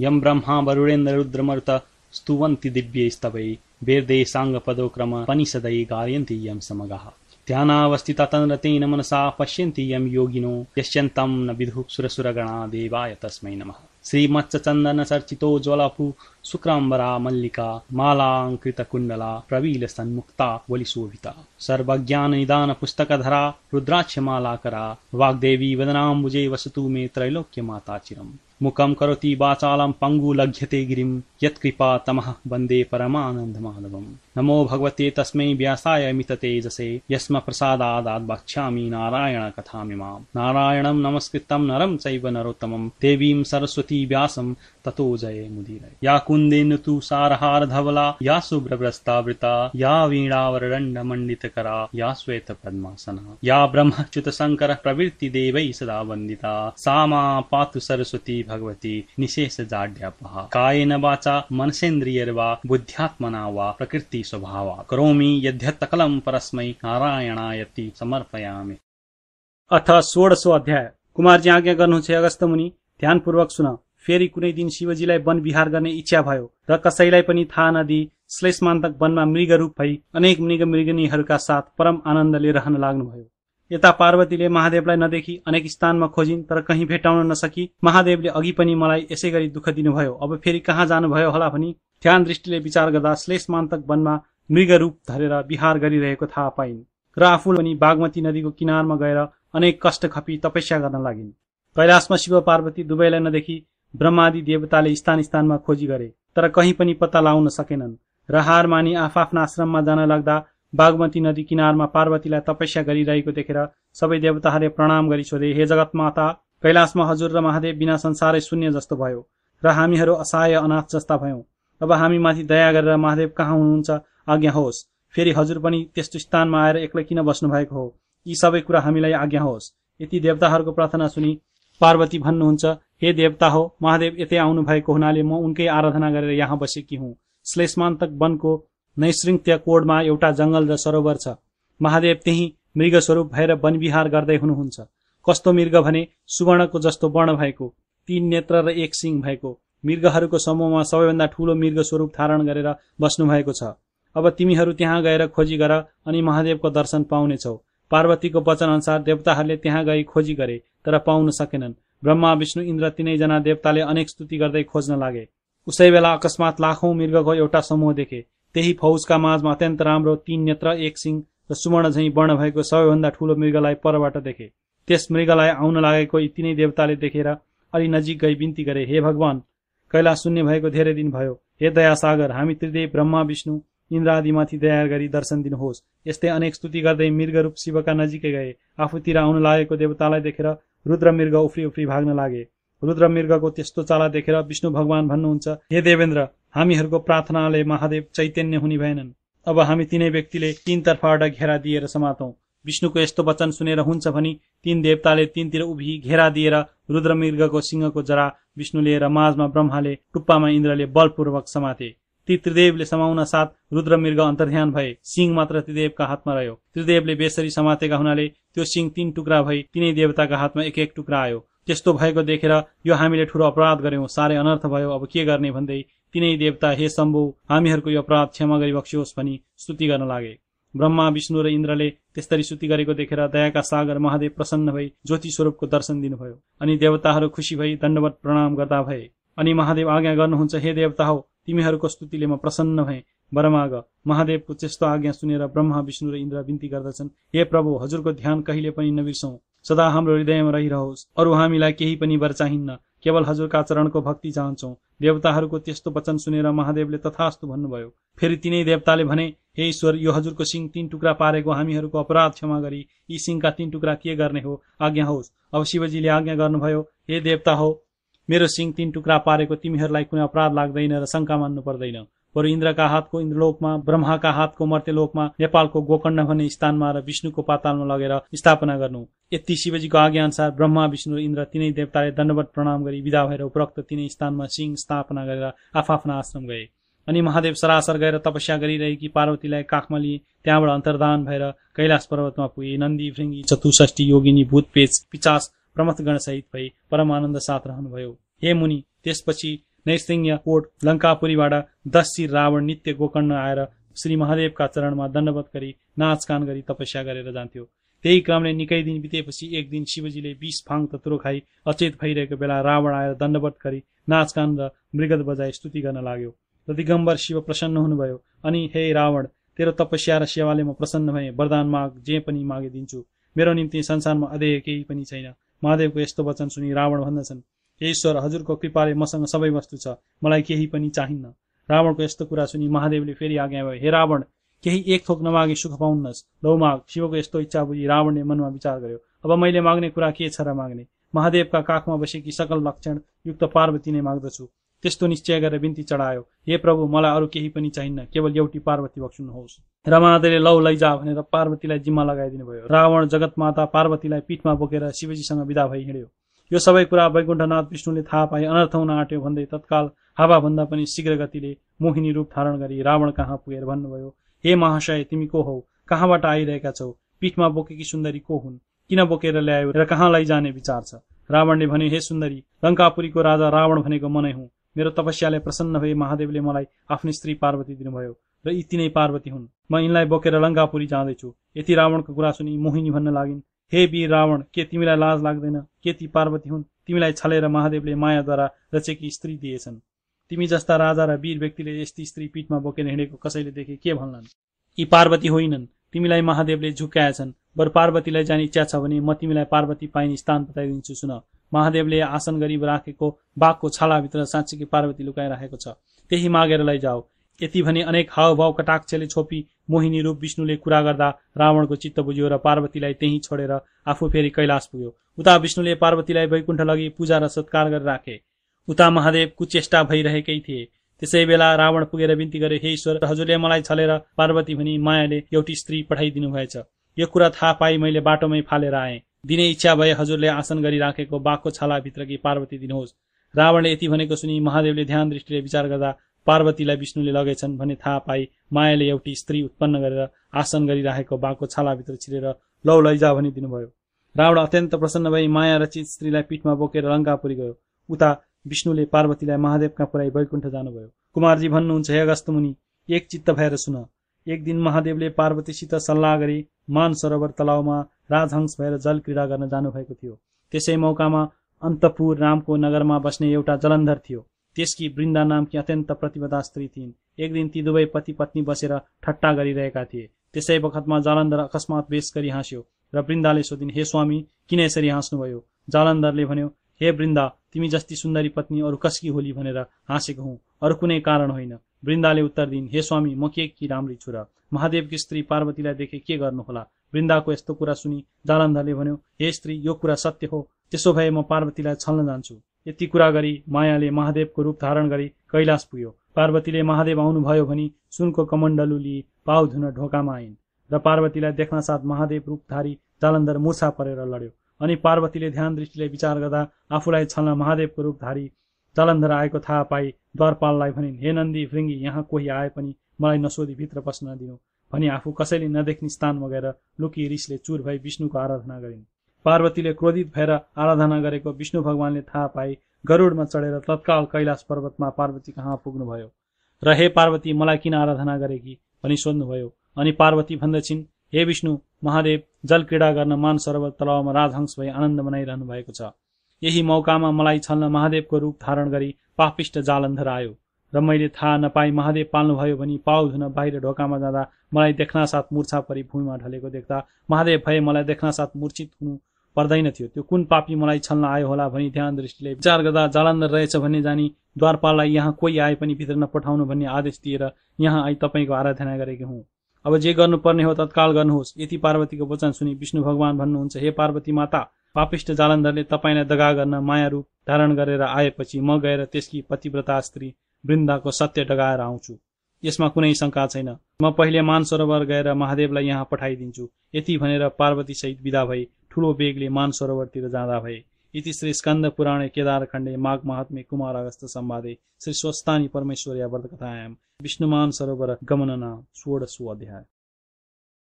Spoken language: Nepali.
यम ब्रह्मा वरुणेन्द्र रुद्रमरुत स्तुवन्ति दिव्यैस्तवै वेदे साङ्गपदोक्रम पनिषदै गायन्ति यं समगः। ध्यानावस्थिता तन्रतेन मनसा पश्यन्ति यं योगिनो यश्यन्तं न विदुः सुरसुरगणा देवाय तस्मै नमः। श्रीमत्सचन्दन चर्चितोज्ज्वलपु शुक्राम्बरा मल्लिका मालाङ्कृतकुण्डला प्रवील सन्मुक्ता वलिशोभिता पुस्तकधरा रुद्राक्षमालाकरा वाग्देवी वदनाम्बुजे वसतु मे त्रैलोक्यमाता चिरम्। मुखं करोति वाचालं पङ्गु लघ्यते गिरिं यत्कृपा तमः वन्दे परमानन्दमाधवम्। नमो भगवते तस्मै व्यासाय मिततेजसे यस्म प्रसादादात् वक्ष्यामि नारायण कथामिमाम् नारायणं नमस्कृतं नरं चैव नरोत्तमं देवीं सरस्वती व्यासं ततो जये मुदीरय। या कुन्देन तु सारहार धवला या शुभ्रभ्रस्तावृता या वीणावरदण्डमण्डितकरा या श्वेतपद्मासना। या ब्रह्मच्युतशङ्कर प्रवृत्ति देवैः सदा वन्दिता। सा मा पातु सरस्वती भगवती निशेषजाड्यापहा कायेन वाचा मनसेन्द्रियर्वा बुद्ध्यात्मना वा प्रकृति स्वभावा करोमि यद्यत्तकलं परस्मै नारायणायति समर्पयामि। अथ षोडशो अध्याय। कुमारजी आज्ञा गर्नुहुन्छ अगस्त मुनि। ध्यानपूर्वक सुन। फेरि कुनै दिन शिवजीलाई वन विहार गर्ने इच्छा भयो र कसैलाई पनि थाहा नदिई श्लेषमान्तक वनमा मृग रूप भई अनेक मृग मृगनीहरूका साथ परम आनन्दले रहन लाग्नुभयो। यता पार्वतीले महादेवलाई नदेखि अनेक स्थानमा खोजिन् तर कहीँ भेटाउन नसकी महादेवले अघि पनि मलाई यसै गरी दुःख दिनुभयो। अब फेरि कहाँ जानुभयो होला भनी ध्यान दृष्टिले विचार गर्दा श्लेषमान्तक वनमा मृग रूप धरेर विहार गरिरहेको थाहा पाइन्। र आफू पनि बागमती नदीको किनारमा गएर अनेक कष्ट खपी तपस्या गर्न लागिन्। कैलाशमा शिव पार्वती दुवैलाई नदेखि ब्रह्मादि देवताले स्थान स्थानमा खोजी गरे तर कहीँ पनि पत्ता लाउन सकेनन्। र हार मानी आफआफ्ना आश्रममा जान लाग्दा बागमती नदी किनारमा पार्वतीलाई तपस्या गरिरहेको देखेर सबै देवताहरूले प्रणाम गरी सोधे हे जगत माता कैलाशमा हजुर र महादेव बिना संसारै शून्य जस्तो भयो र हामीहरू असहाय अनाथ जस्ता भयौं। अब हामी माथि दया गरेर महादेव कहाँ हुनुहुन्छ? आज्ञा होस्। फेरि हजुर पनि त्यस्तो स्थानमा आएर एक्लै किन बस्नु भएको हो? यी सबै कुरा हामीलाई आज्ञा होस्। यति देवताहरूको प्रार्थना सुनि पार्वती भन्नुहुन्छ हे देवता हो महादेव यतै आउनु भएको हुनाले म उनकै आराधना गरेर यहाँ बसेकी हुँ। श्लेषमान्तक वनको नैश्रिङ्त्य कोडमा एउटा जंगल र सरोवर छ। महादेव त्यही मृग स्वरूप भएर वनविहार गर्दै हुनुहुन्छ। कस्तो मृग भने सुवर्णको जस्तो वर्ण भएको तीन नेत्र र एक सिंह भएको। मृगहरूको समूहमा सबैभन्दा ठूलो मृग स्वरूप धारण गरेर बस्नु भएको छ। अब तिमीहरू त्यहाँ गएर खोजी गर अनि महादेवको दर्शन पाउनेछौ। पार्वतीको वचन अनुसार देवताहरूले त्यहाँ गई खोजी गरे तर पाउन सकेनन्। ब्रह्मा विष्णु इन्द्र तिनैजना देवताले अनेक स्तुति गर्दै खोज्न लागे। उसै बेला अकस्मात लाखौं मृगको एउटा समूह देखे। त्यही फौजका माझमा अत्यन्त राम्रो तीन नेत्र एक सिंह र सुवर्ण झैँ वर्ण भएको सबैभन्दा ठूलो मृगलाई परबाट देखे। त्यस मृगलाई आउन लागेको तिनै देवताले देखेर अलि नजिक गई बिन्ती गरे हे भगवान कैलाश शून्य भएको धेरै दिन भयो। हे दया सागर हामी त्रिदेव ब्रह्मा विष्णु इन्द्र आदिमाथि दया गरी दर्शन दिनुहोस्। यस्तै अनेक स्तुति गर्दै मृग रूप शिवका नजिकै गए। आफूतिर आउन लागेको देवतालाई देखेर रुद्र मृग उफ्री उफ्री भाग्न लागे। रुद्र मृगको त्यस्तो चाला देखेर विष्णु भगवान भन्नुहुन्छ हे देवेन्द्र हामीहरूको प्रार्थनाले महादेव चैतन्य हुने भएनन्। अब हामी तिनै व्यक्तिले तीनतर्फबाट घेरा दिएर समातौं। विष्णुको यस्तो वचन सुनेर हुन्छ भनी तीन देवताले तीनतिर उभि घेरा दिएर रुद्र मृगको सिंहको जरा विष्णु लिएर माझमा ब्रह्माले टुप्पामा इन्द्रले बलपूर्वक समाते। ती त्रिदेवले समाउन साथ रुद्र मृग अन्तर्ध्यान भए। सिंह मात्र त्रिदेवका हातमा रह्यो। त्रिदेवले बेसरी समातेका हुनाले त्यो सिंह तीन टुक्रा भई तिनै देवताका हातमा एक एक टुक्रा आयो। त्यस्तो भएको देखेर यो हामीले ठूलो अपराध गर्यौं। साह्रै अनर्थ भयो। अब के गर्ने भन्दै तिनै देवता हे शम्भु हामीहरूको यो अपराध क्षमा गरी बक्सियोस् भनी स्तुति गर्न लागे। ब्रह्मा विष्णु र इन्द्रले त्यस्तरी स्तुति गरेको देखेर दयाका सागर महादेव प्रसन्न भई ज्योति स्वरूपको दर्शन दिनुभयो अनि देवताहरू खुसी भई दण्डवत प्रणाम गर्दा भए। अनि महादेव आज्ञा गर्नुहुन्छ हे देवता हो तिमीहरूको स्तुतिले म प्रसन्न भए। बरमाग महादेवको त्यस्तो आज्ञा सुनेर ब्रह्मा विष्णु र इन्द्र बिन्ती गर्दछन्। हे प्रभु हजुरको ध्यान कहिले पनि नबिर्सौं। सदा हाम्रो हृदयमा रहिरहोस्। अरू हामीलाई केही पनि वर चाहिन्न केवल हजुरका चरणको भक्ति चाहन्छौ। देवताहरूको त्यस्तो वचन सुनेर महादेवले तथास्तु भन्नुभयो। फेरि तिनै देवताले भने हे ईश्वर यो हजुरको सिंह तीन टुक्रा पारेको हामीहरूको अपराध क्षमा गरी। यी सिंहका तीन टुक्रा के गर्ने हो? आज्ञा होस्। अब शिवजीले आज्ञा गर्नुभयो हे देवता हो मेरो सिंह तीन टुक्रा पारेको तिमीहरूलाई कुनै अपराध लाग्दैन र शङ्का मान्नु पर्दैन। बरु इन्द्रका हातको इन्द्रलोकमा ब्रह्माका हातको मर्त्यलोकमा नेपालको गोकर्ण भन्ने स्थानमा र विष्णुको पातालमा लगेर स्थापना गर्नु। यति शिवजीको आज्ञा अनुसार ब्रह्मा विष्णु इन्द्र तिनै देवताले दण्डवत प्रणाम गरी विदा भएर उपरोक्त तिनै स्थानमा सिंह स्थापना गरेर आफ्ना आश्रम गए। अनि महादेव सरासर गएर तपस्या गरिरहेकी पार्वतीलाई काखमा लिए त्यहाँबाट अन्तर्धान भएर कैलाश पर्वतमा पुगे। नन्दी भृङ्गी चतुष्ठी योगिनी भूत पेच पिचास प्रमथगण सहित भई परमानन्द साथ रहनुभयो। हे मुनि त्यसपछि नैसिंह कोट लङ्कापुरीबाट दस शिर रावण नित्य गोकर्ण आएर श्री महादेवका चरणमा दण्डवत गरी नाचकान गरी तपस्या गरेर जान्थ्यो। त्यही क्रमले निकै दिन बितेपछि एक दिन शिवजीले बिस फाङ तत्रो खाई अचेत भइरहेको बेला रावण आएर दण्डवत गरी नाचकान र मृगत बजाई स्तुति गर्न लाग्यो। र दिगम्बर शिव प्रसन्न हुनुभयो। अनि हे रावण तेरो तपस्या र सेवाले म प्रसन्न भए। वरदान माग जे पनि मागिदिन्छु मेरो निम्ति संसारमा अधेय केही पनि छैन। महादेवको यस्तो वचन सुनि रावण भन्दछन्। ईश्वर हजुरको कृपाले मसँग सबै वस्तु छ। मलाई केही पनि चाहिन्न। रावणको यस्तो कुरा सुनि महादेवले फेरि आज्ञा भयो हे रावण केही एक थोक नमागे सुख पाउन्नस्। लौ माग शिवको यस्तो इच्छा बुझी रावणले मनमा विचार गर्यो। अब मैले माग्ने कुरा के छ र माग्ने? महादेवका काखमा बसेकी सकल लक्षण युक्त पार्वती नै माग्दछु। त्यस्तो निश्चय गरेर बिन्ती चढायो। हे प्रभु मलाई अरू केही पनि चाहिन्न। केवल एउटी पार्वती बक्सुनुहोस्। र महादेवले लौ लैजा भनेर पार्वतीलाई जिम्मा लगाइदिनु भयो रावण जगत माता पार्वतीलाई पिठमा बोकेर शिवजीसँग विदा भई हिँड्यो। यो सबै कुरा वैकुण्ठनाथ विष्णुले थाहा पाए अनर्थ हुन आँट्यो भन्दै तत्काल हावाभन्दा पनि शीघ्र गतिले मोहिनी रूप धारण गरी रावण कहाँ पुगेर भन्नुभयो हे महाशय तिमी को हौ? कहाँबाट आइरहेका छौ? पिठमा बोकेकी सुन्दरी को हुन्? किन बोकेर ल्यायो र कहाँ लैजाने विचार छ? रावणले भन्यो हे सुन्दरी लङ्कापुरीको राजा रावण भनेको मनै हुँ। मेरो तपस्याले प्रसन्न भए महादेवले मलाई आफ्नो स्त्री पार्वती दिनुभयो र यी तिनै पार्वती हुन्। म यिनलाई बोकेर लङ्कापुरी जाँदैछु। यति रावणको कुरा सुनि मोहिनी भन्न लागिन् हे वीर रावण के तिमीलाई लाज लाग्दैन? के ती पार्वती हुन्? तिमीलाई छलेर महादेवले मायाद्वारा रचेकी स्त्री दिएछन्। तिमी जस्ता राजा र वीर व्यक्तिले यस्ती स्त्री पीठमा बोकेर हिँडेको कसैले देखे के भन्लान्? यी पार्वती होइनन्। तिमीलाई महादेवले झुक्काएछन् बरु पार्वतीलाई जाने इच्छा छ भने म तिमीलाई पार्वती पाइने स्थान बताइदिन्छु सुन। महादेवले आसन गरी राखेको बाघको छालाभित्र साँच्चीकै पार्वती लुकाइराखेको छ। त्यही मागेर लैजाऊ। यति भने अनेक हावभाव कटाक्षले छोपी मोहिनी रूप विष्णुले कुरा गर्दा रावणको चित्त बुझ्यो र पार्वतीलाई त्यही छोडेर आफू फेरि कैलाश पुग्यो। उता विष्णुले पार्वतीलाई वैकुण्ठ लगी पूजा र सत्कार गरेर राखे। उता महादेव कुचेष्टा भइरहेकै थिए। त्यसै बेला रावण पुगेर बिन्ती गरे हे ईश्वर हजुरले मलाई छलेर पार्वती भनी मायाले एउटी स्त्री पठाइदिनु भएछ। यो कुरा थाहा पाई मैले बाटोमै फालेर आएँ। दिने इच्छा भए हजुरले आसन गरिराखेको बाघको छालाभित्रकी पार्वती दिनुहोस्। रावणले यति भनेको सुनि महादेवले ध्यान दृष्टिले विचार गर्दा पार्वतीलाई विष्णुले लगेछन् भने थाहा पाई मायाले एउटी स्त्री उत्पन्न गरेर आसन गरिराखेको बाघको छालाभित्र छिरेर लौ लैजा भनी दिनुभयो। रावण अत्यन्त प्रसन्न भई माया रचित स्त्रीलाई पिठमा बोकेर लङ्कापुरी गयो। उता विष्णुले पार्वतीलाई महादेवका पुऱ्याई वैकुण्ठ जानुभयो। कुमारजी भन्नुहुन्छ हे अगस्त मुनि एक चित्त भएर सुन। एक दिन महादेवले पार्वतीसित सल्लाह गरी मान सरोवर तलाउमा राजहंस भएर जल क्रीडा गर्न जानुभएको थियो। त्यसै मौकामा अन्तपुर नामको नगरमा बस्ने एउटा जलन्धर थियो। त्यसकी वृन्दा नामकी अत्यन्त प्रतिभा स्त्री थिइन्। एक दिन ती दुवै पति पत्नी बसेर ठट्टा गरिरहेका थिए। त्यसै बखतमा जालन्धर अकस्मात बेस गरी हाँस्यो र वृन्दाले सोधिन् हे स्वामी किन यसरी हाँस्नुभयो? जालन्धरले भन्यो हे वृन्दा तिमी जस्ती सुन्दरी पत्नी अरू कसकी होली भनेर हाँसेको हुँ। अरू कुनै कारण होइन। वृन्दाले उत्तर दिन् हे स्वामी म के कि राम्री छु र महादेवकी स्त्री पार्वतीलाई देखे के गर्नुहोला? वृन्दाको यस्तो कुरा सुनि जालन्धरले भन्यो हे स्त्री यो कुरा सत्य हो। त्यसो भए म पार्वतीलाई छल्न जान्छु। यति कुरा गरी मायाले महादेवको रूप धारण गरी कैलाश पुग्यो। पार्वतीले महादेव आउनुभयो भनी सुनको कमण्डलु लिई पाउ धुन ढोकामा आइन् र पार्वतीलाई देख्न साथ महादेव रूपधारी जालन्धर मुर्छा परेर लड्यो। अनि पार्वतीले ध्यान दृष्टिले विचार गर्दा आफूलाई छल्न महादेवको रूपधारी जालन्धर आएको थाहा पाई द्वारपाललाई भनिन् हे नन्दी भृङ्गी यहाँ कोही आए पनि मलाई नसोधी भित्र पस्न दिनु। भनी आफू कसैले नदेख्ने स्थानमा गएर लुकी रिसले चुर भई विष्णुको आराधना गरिन्। पार्वतीले क्रोधित भएर आराधना गरेको विष्णु भगवानले थाहा पाए गरुडमा चढेर तत्काल कैलाश पर्वतमा पार्वती कहाँ पुग्नुभयो? र हे पार्वती मलाई किन आराधना गरेकी? भनी सोध्नुभयो। अनि पार्वती भन्दछिन् हे विष्णु महादेव जल क्रीडा गर्न मान सरोवर तलावमा राजहंस भई आनन्द मनाइरहनु भएको छ। यही मौकामा मलाई छल्न महादेवको रूप धारण गरी पापिष्ट जालन्धर आयो। र मैले थाहा नपाई महादेव पाल्नुभयो भनी पाउ धुन बाहिर ढोकामा जाँदा मलाई देख्न साथ मूर्छा परि भूमिमा ढलेको देख्दा महादेव भए मलाई देख्न साथ मूर्छित हुनु पर्दैन थियो। त्यो कुन पापी मलाई छल्न आयो होला भनी ध्यान दृष्टिले विचार गर्दा जालन्धर रहेछ भन्ने जानी द्वारपाललाई यहाँ कोही आए पनि भित्र नपठाउनु भन्ने आदेश दिएर यहाँ आई तपाईँको आराधना गरेको हुँ। अब जे गर्नुपर्ने हो तत्काल गर्नुहोस्। यति पार्वतीको वचन सुनि विष्णु भगवान भन्नुहुन्छ हे पार्वती माता पापिष्ट जालन्धरले तपाईँलाई दगा गर्न माया रूप धारण गरेर आएपछि म गएर त्यसकी पतिव्रता स्त्री वृन्दाको सत्य डगाएर आउँछु। यसमा कुनै शङ्का छैन। म पहिले मान सरोवर गएर महादेवलाई यहाँ पठाइदिन्छु। यति भनेर पार्वती सहित विदा भई ठूलो बेगले मान सरोवरतिर जाँदा भए। इति श्री स्कन्द पुराणे केदार खण्डे माघ महात्मे कुमार अगस्त सम्वादे श्री स्वस्तानी परमेश्वर्या व्रत कथायाम। विष्णुमान सरोवर गमनना षोडशो अध्याय।